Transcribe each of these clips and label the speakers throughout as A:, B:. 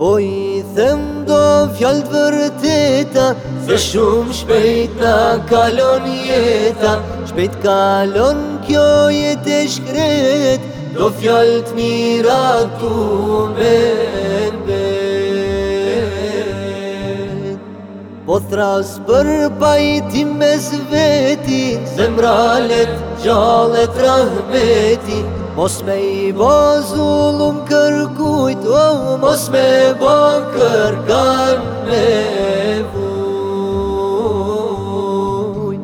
A: Po i them do fjallë të vërteta Se shumë shpejt na kalon jeta Shpejt kalon kjo jet e shkret Do fjallë të mira ku me Po thras për pajti me zveti Zemralet gjallet rahmeti Mos me i bo zulum kërku tu mos me bo kërkan me vuj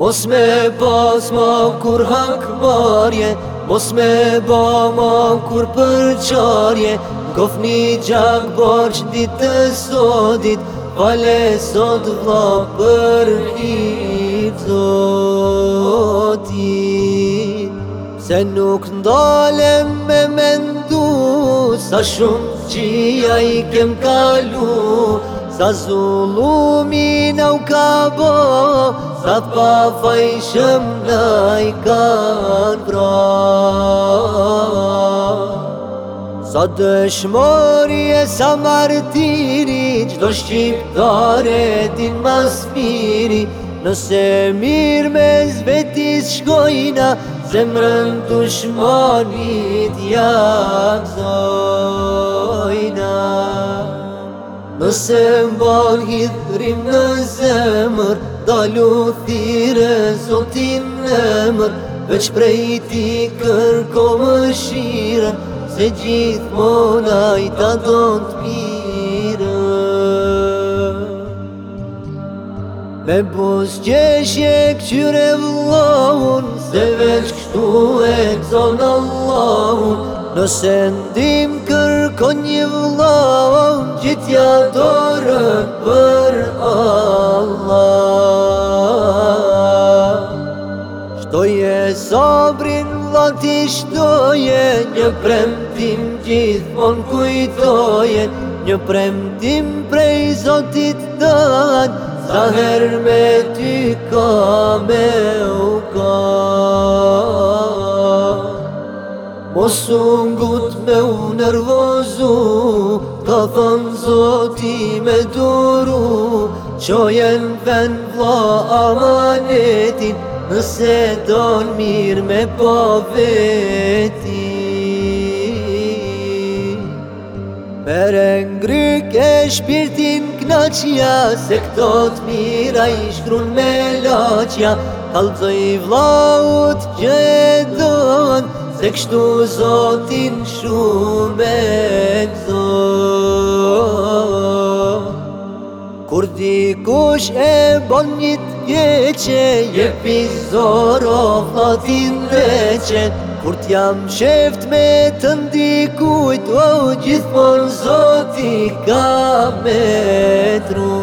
A: Mos me pas ma kur hak marje Mos me ba ma kur përqarje Gof një gjak barq ditë sotit Vale sot vla për hirë Se nuk ndalem me mendoj sa shumë qia i kem kalu Sa zulumi në u ka bo Sa pa fajshëm në i ka në bra Sa dëshmori e sa martiri Qdo shqiptare din mas miri Nëse mirë me zbetis shkojna Se më rëndë janë zojna Nëse më hithrim në zemër Dalu thire zotin në mër Veç prej ti kërko më shire Se gjithë i ta donë të pijen Me pos qeshje këqyre vëllohun Se veç kështu e këzon Allahun Nëse ndim kërko një vëllohun Gjitja dore për Allah Shtoje sobrin vlakti shtoje Një premtim gjithmon kujtoje Një premtim prej zotit dëgjë ظاهر میں ٹھیکا میں اوکا Mosun gutmeu nervozu Kafam zotime duru Çoyen ven vla amanetin Nse don mirme pavetin Mere ngry ke shpirtin knaqja Se këto të mira i shkrun me loqja i vlaut që e don Se kështu zotin shumë e zon Kur di kush e bon një të gjeqe Je pizor o flotin qenë Kur t'jam sheft me të ndikujt O gjithmon zoti ka me tru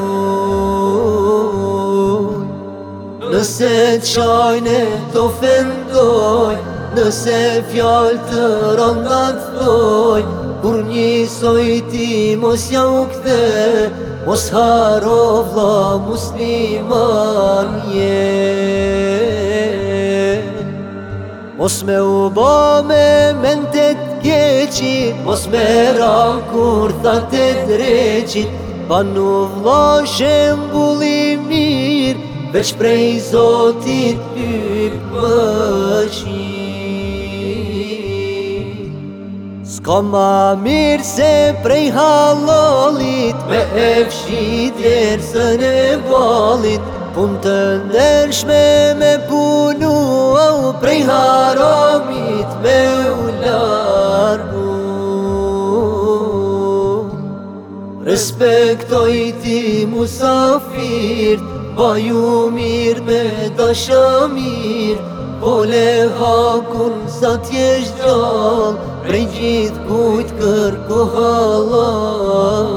A: Nëse t'shojnë e t'o fendoj Nëse fjallë të rëndat doj, Kur një sojti mos ja u këthe Mos haro vla musliman jetë Mos me u bo me mentet keqit Mos me ra kur tha të dreqit Pa në vlo shem bulim mir Veç prej zotit pyr pëshit Sko ma mir se prej halolit Me e fshit jerë së ne Pun të ndërshme me punu Prej halolit me u largu Respektoj ti musafir Ba ju mirë me dashamir Po le hakun sa t'jesh gjall Prej gjithë kujt kërko halal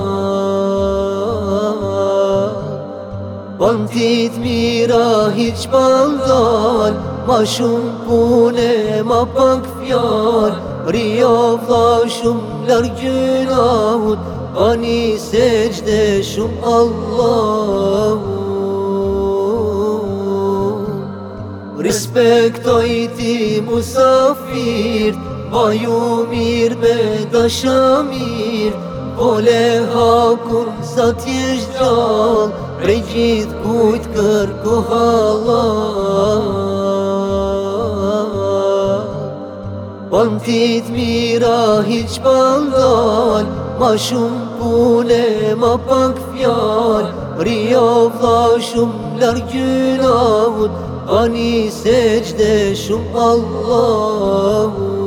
A: Bantit mira hiq pandal Ma shumë pune, ma pak fjal Rio vla shumë lërgjënaut Bani se gjde shumë Allahu Respektoj ti musafirt Ba ju mirë me dashamir Vole hakur sa t'jesh gjall Prej gjithë kujt kërko halal Bandit mira hiç bandal Maşum pune mapak fyal Riyavlaşımlar günahun Bani secde şum Allah'un